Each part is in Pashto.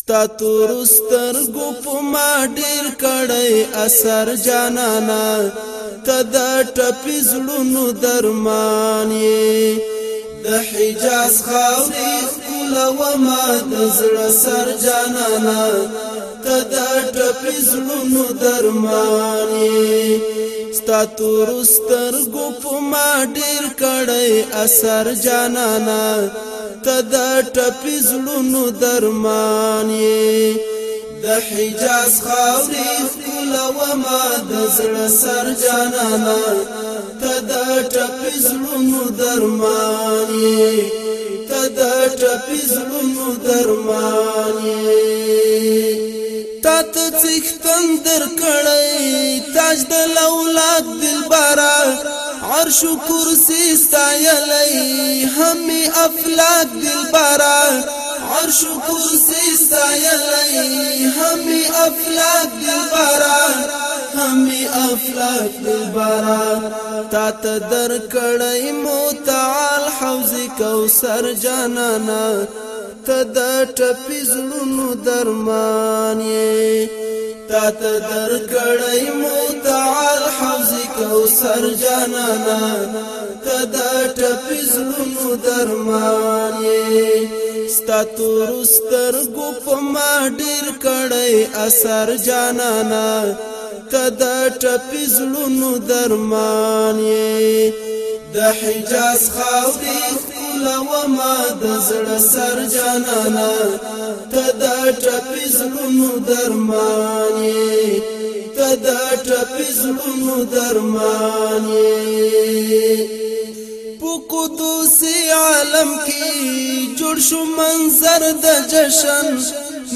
ستا تور سترګو په ما ډیر کړی اثر جانانا تدا ټپی زړونو درمان یې د حجاز خاورې کولا و ما د زړه سر جانانا تدا ټپی زړونو درمان یې ستا تور سترګو په ما ډیر کړی اثر جانانا ته د ټپي زړونو درمان یې د حجاز خاورې ښکلومه د زړه سر جانانه ته د ټپي زړونو درمان یې ته د ټپي زړونو درمان یې تا ته څښتن در کړی تاج د لولاد دلبره عرش و کرسی ستایلی همی افلاک دل برا عرش و کرسی ستایلی همی افلاک دل برا همی افلاک دلبرا تا ته در کړی متعال حوض کوثر جانانا ته د ټپی زړونو درمان یې تا ته در کړی متعال کوثر جانانا کدا ټپي زړونو درمان یې ستاتور سترګو په ما ډیر کړی اثر جانانا کدا ټپي زړونو درمان یې د حجاز خاورې لوما د زړه سر جانانا کدا ټپي زړونو درمان یې کدا ټپزړونو درمان په قدوس عالم کې جوړ شو منظر د جشن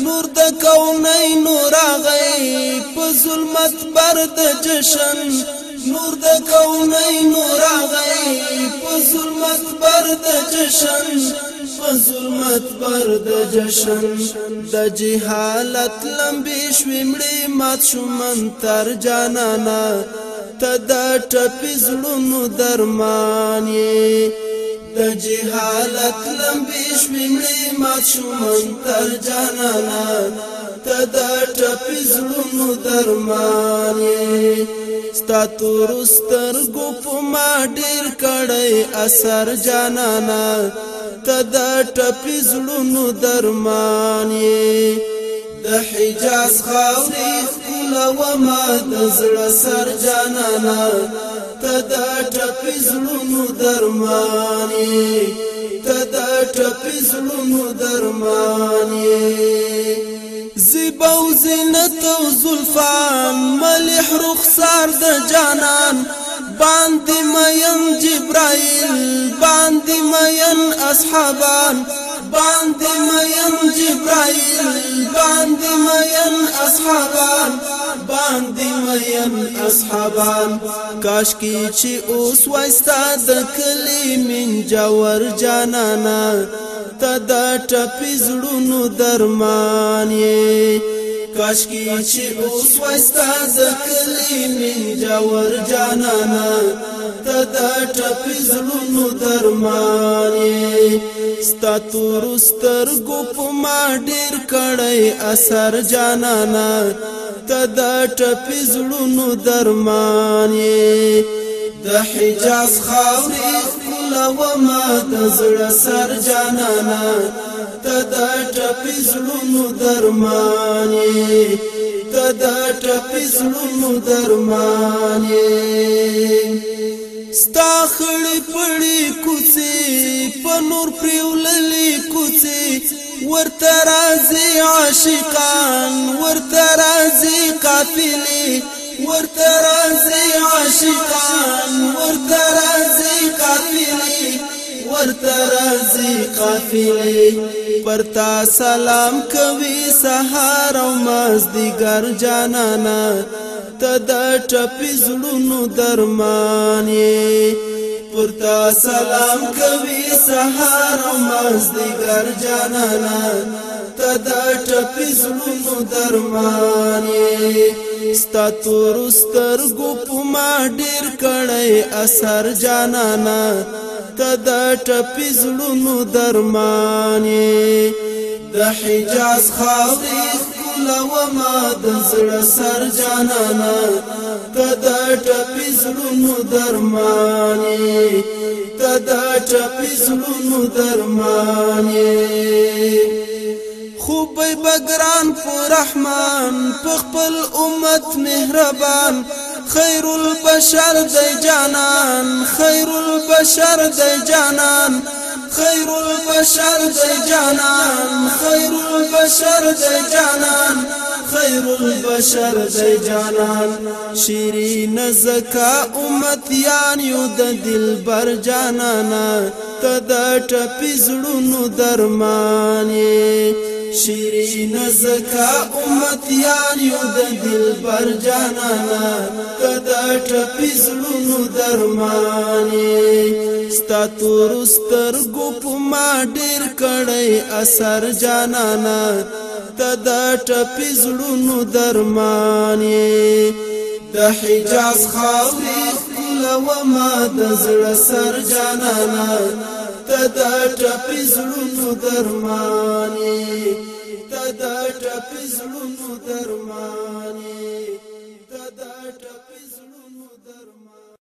نور د کونین نور غي په ظلمت بر د جشن نور د کونین نور غي په ظلمت بر د جشن ظلمت بر د جشن د جهالت لمبي شومړي مات شومن تر جانانا تدا ټپي زړونو درمان د جهالت لمبي شومړي مات شومن تر جانانا تدا ټپي زړونو درمان ستا تور سترګو په ما ډیر کړي اثر جانانا ته د ټپي زړونو درمان یې د حجاز خاورې ښکلومه د زړه سر جانانه ته د ټپي زړونو درمان یې ته د ټپي زړونو درمان یې زیبا و زینت و زلفان ملیح رخصار د جانان باندې مین جبرائیل باندې مین اصحابان باندې مین جبرائیل باندې مین اصحابان باندې مین اصحابان کاش کی چې اوس وایستا د کلی من جوور جانانا تدا ټپی زړونو درمان یې کاش کی چې اوس وایستا د کلی من پېښور جانانا ته د ټپ زړونو درمانې ستا تور سترګو په ما ډېر کړی اثر جانانا ته د ټپ زړونو درمانې د حجاز خاورې ښکلا ما د زړه سر جانانا ته د ټپ زړونو درمانې ته د ټپسلو درمان ستا خړې پړې کوڅې په نور پریوللې کوڅې ورته راځي عاشقان ورته راځي قافلې ورته راځي عاشقان ورته ورته راځي قافلې پرتا سلام کوي سهار او مازدیګر جانانا ته د ټپي زړونو درمان یې پرتا سلام کوي سهار او مازدیګر جانانا ته د ټپي زړونو درمان یې ستا تور سترګو په ما ډیر کړي اثر جانانا ته د ټپي زړونو درمانې د حجاز خاورې ښکلومه د زړه سر جانانه ته د ټپي زړونو درمانې ته د ټپي زړونو درمانې خوبی بگران پو رحمان پخپل امت مهربان خیر البشر دی جانان خیر البشر د جانان خیر البشر د جانان خیر البشر د جانان خیر البشر د جانان شیرین زکا امت یان یو د دلبر جانانا تد ټپی زړونو درمانې شیرین زکا امت یار یو د دل پر جانانا کدا ټپی زړونو درمانې ستا تور سترګو په ما ډیر کړی اثر جانانا کدا ټپی زړونو درمانې د حجاز خاوري خپل ما د زړه سر جانانا تدا ټپی زړونو درمانې د ټپزړونو درمانې